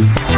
Thank you.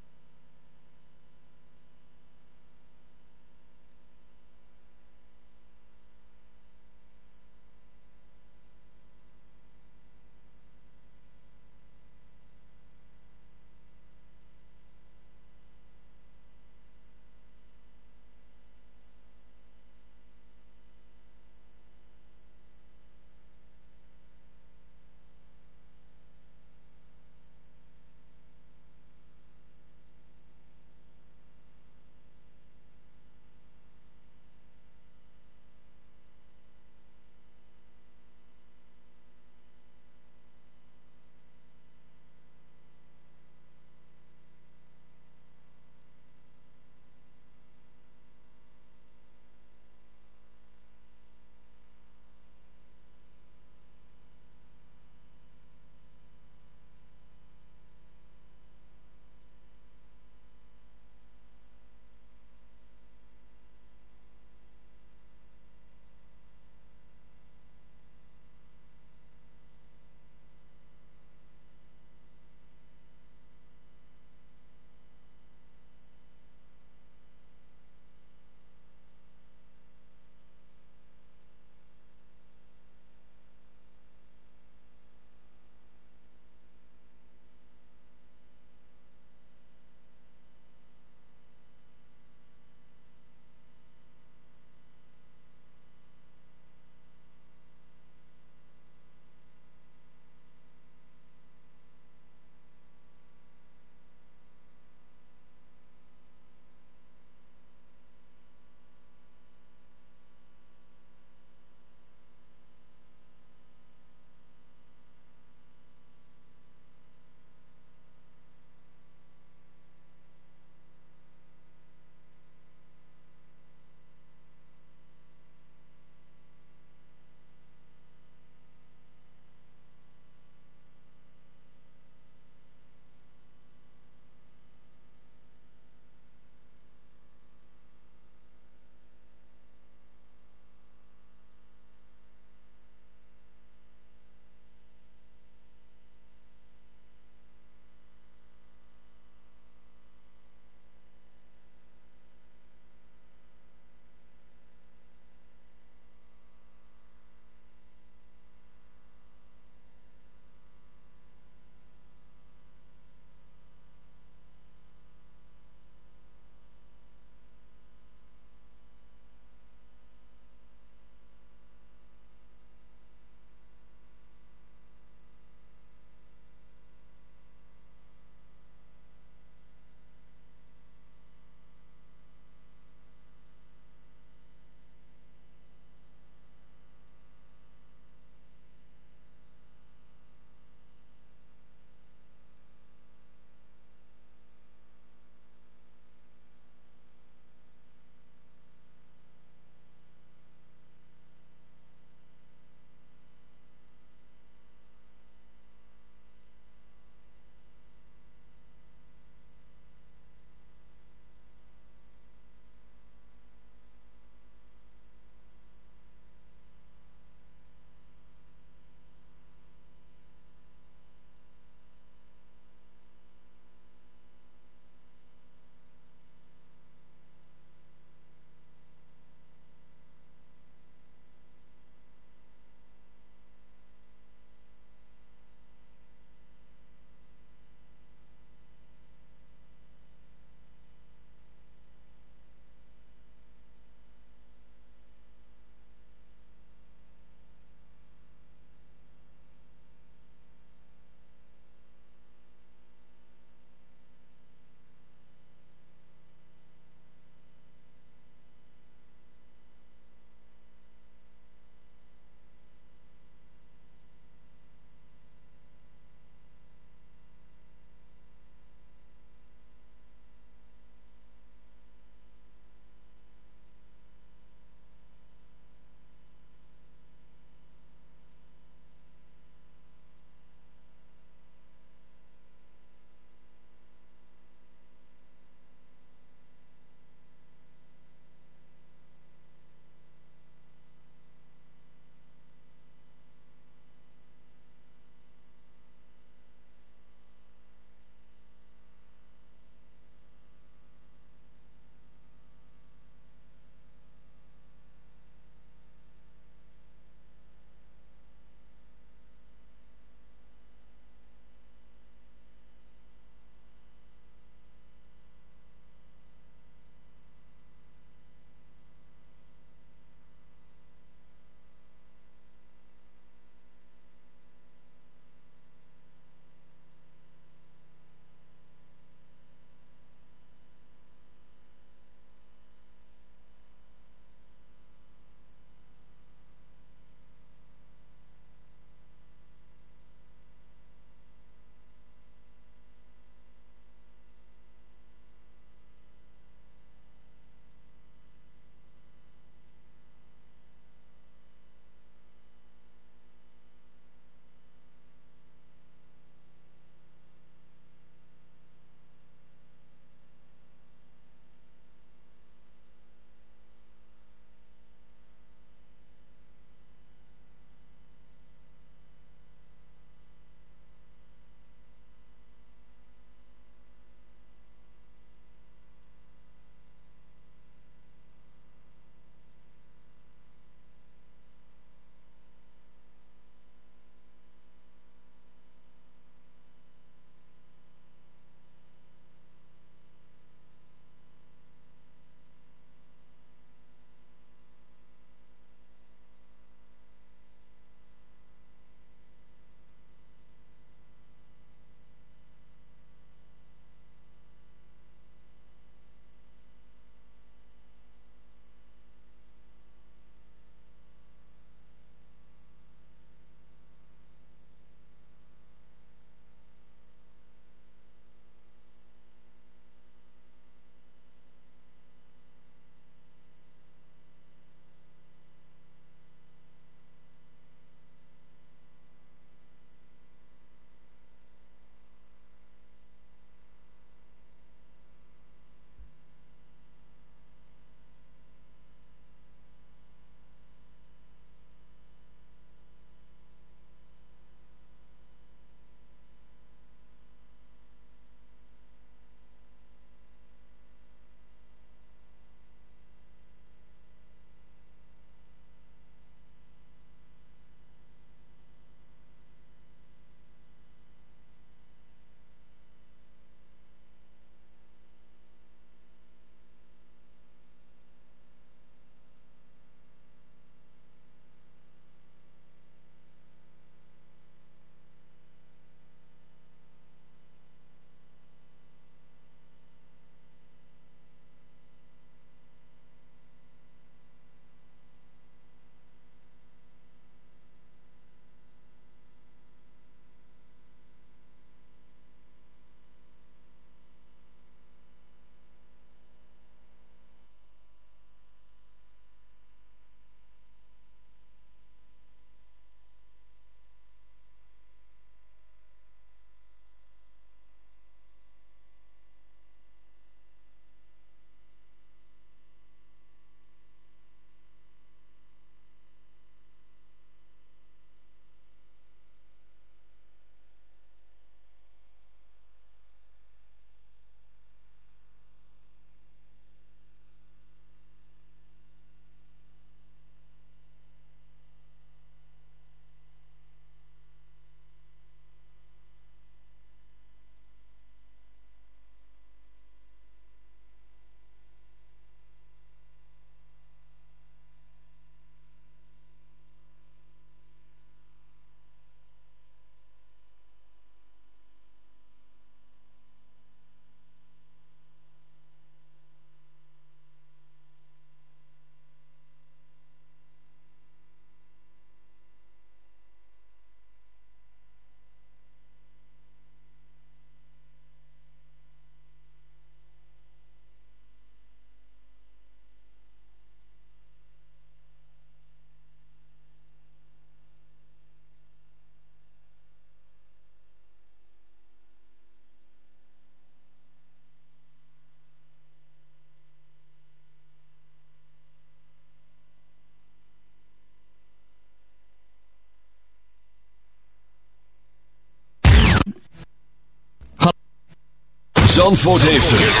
Zandvoort heeft het.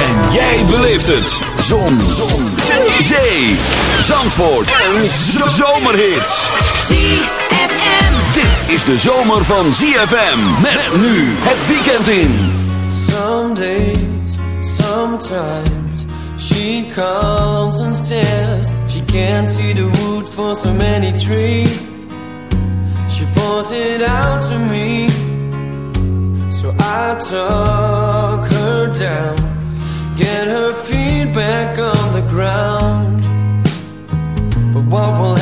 En jij beleeft het. Zon. Zon. Zee. Zandvoort. Een zomerhit. ZFM. Dit is de zomer van ZFM. Met nu het weekend in. Some days, sometimes she calls and says she can't see the wood for so many trees. She pours it out to me, so I took her down, get her feet back on the ground. But what will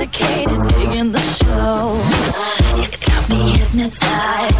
intoxicated, digging the show. It's got me hypnotized.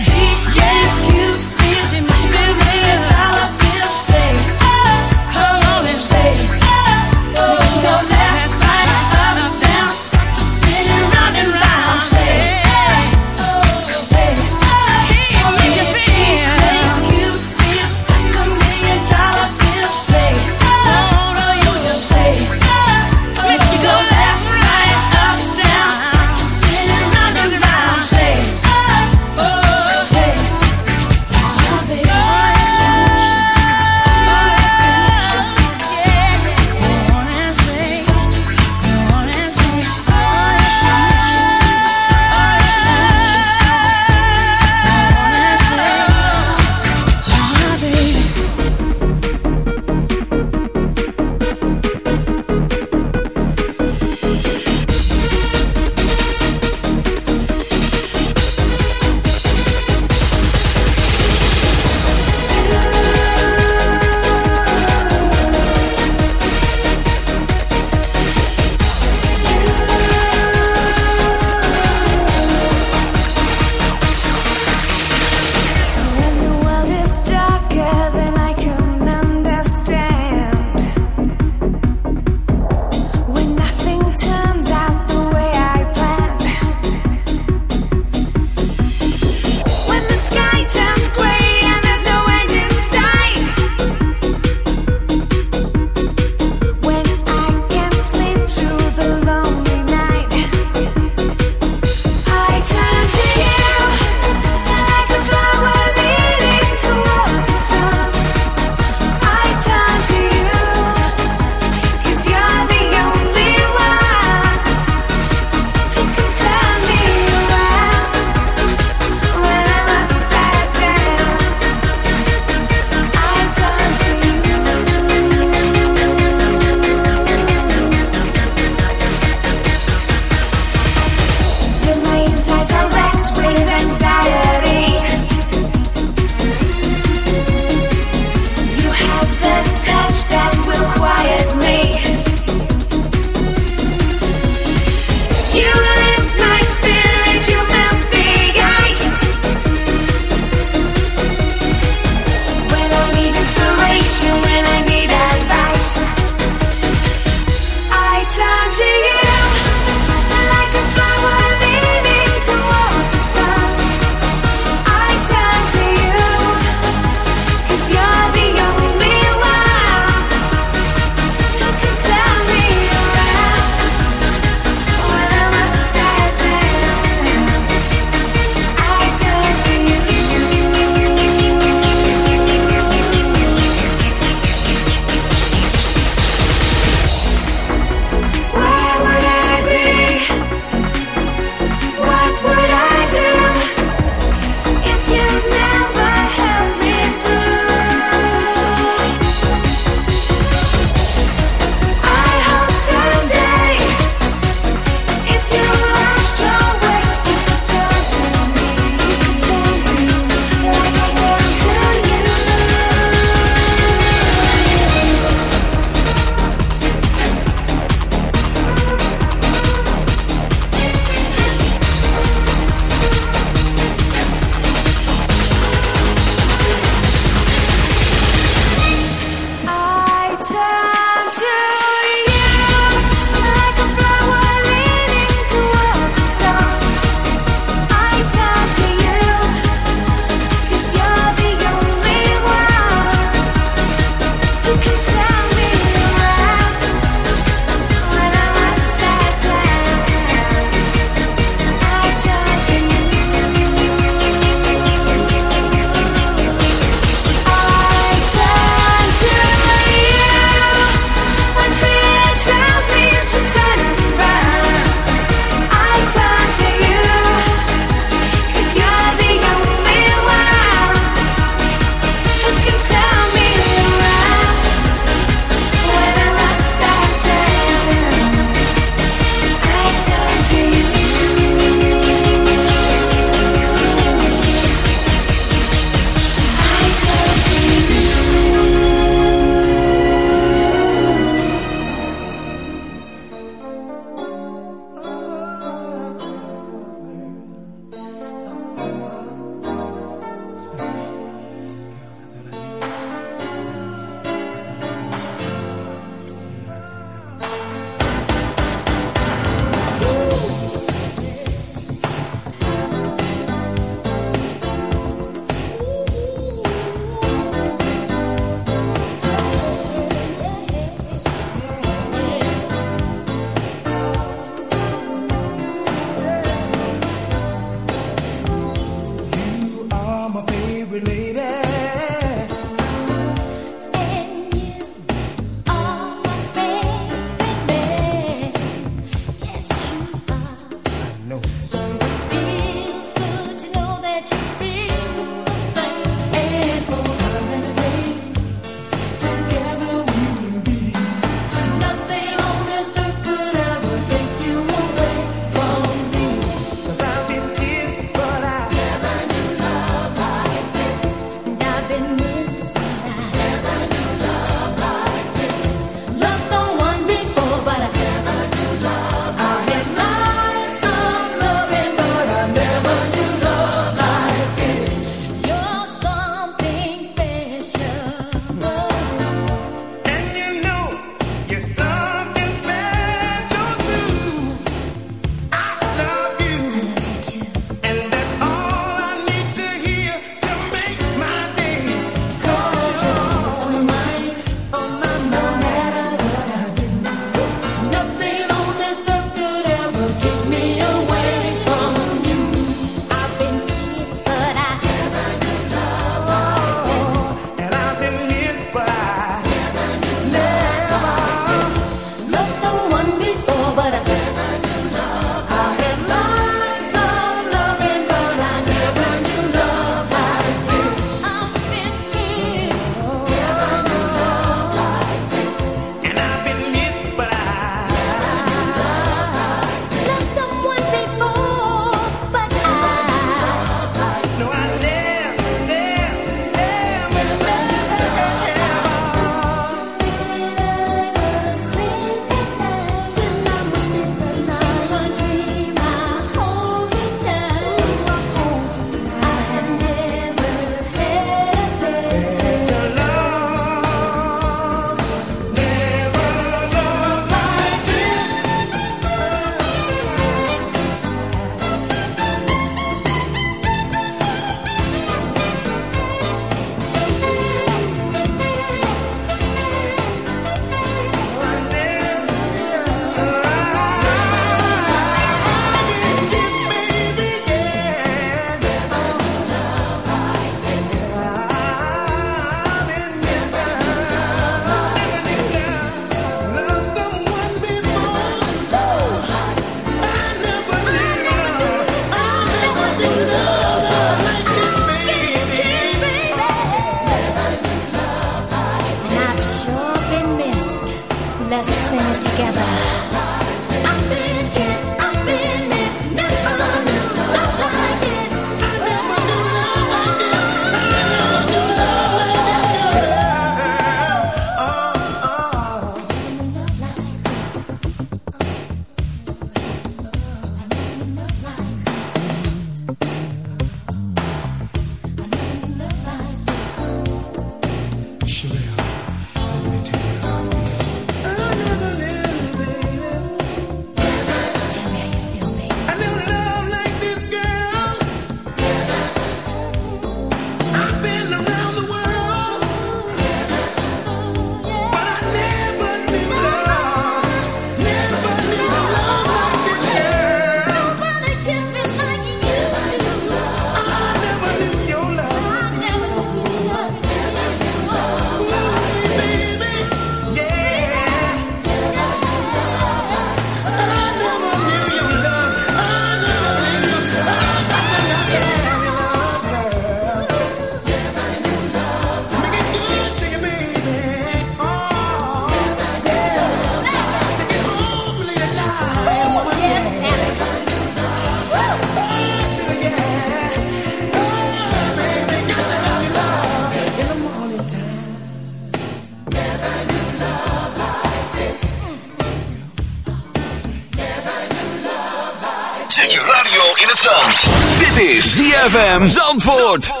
Zandvoort.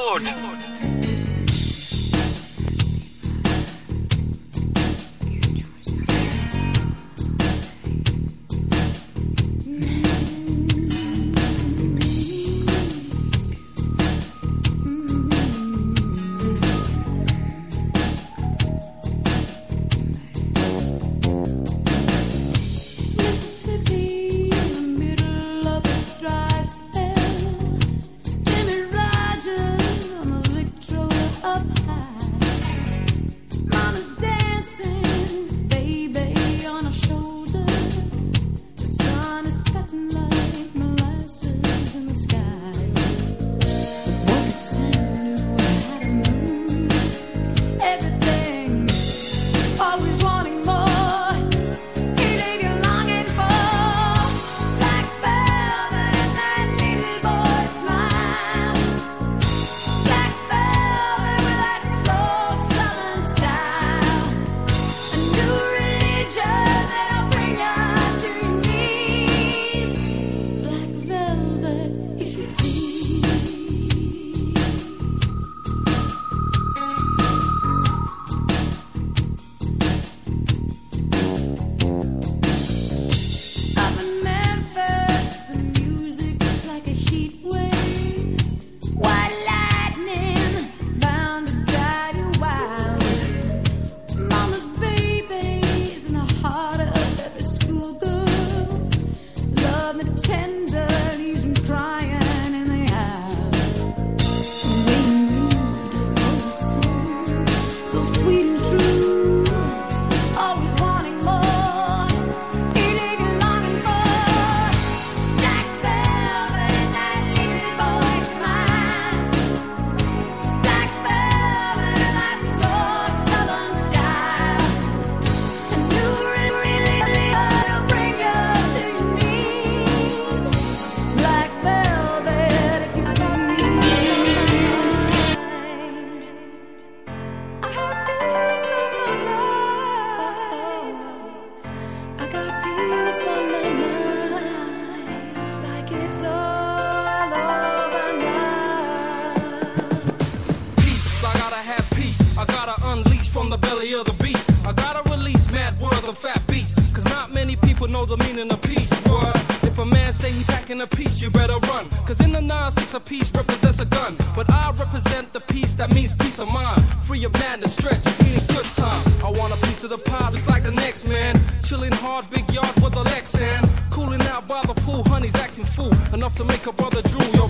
of the beast. I gotta release mad world of fat beasts. Cause not many people know the meaning of peace. Word. If a man say he packing a piece, you better run. Cause in the nine, six, a piece represents a gun. But I represent the peace that means peace of mind. Free of madness, stress, just meaning good time. I want a piece of the pie just like the next man. Chilling hard, big yard with a Lexan. Cooling out by the pool, honey's acting fool. Enough to make a brother drool.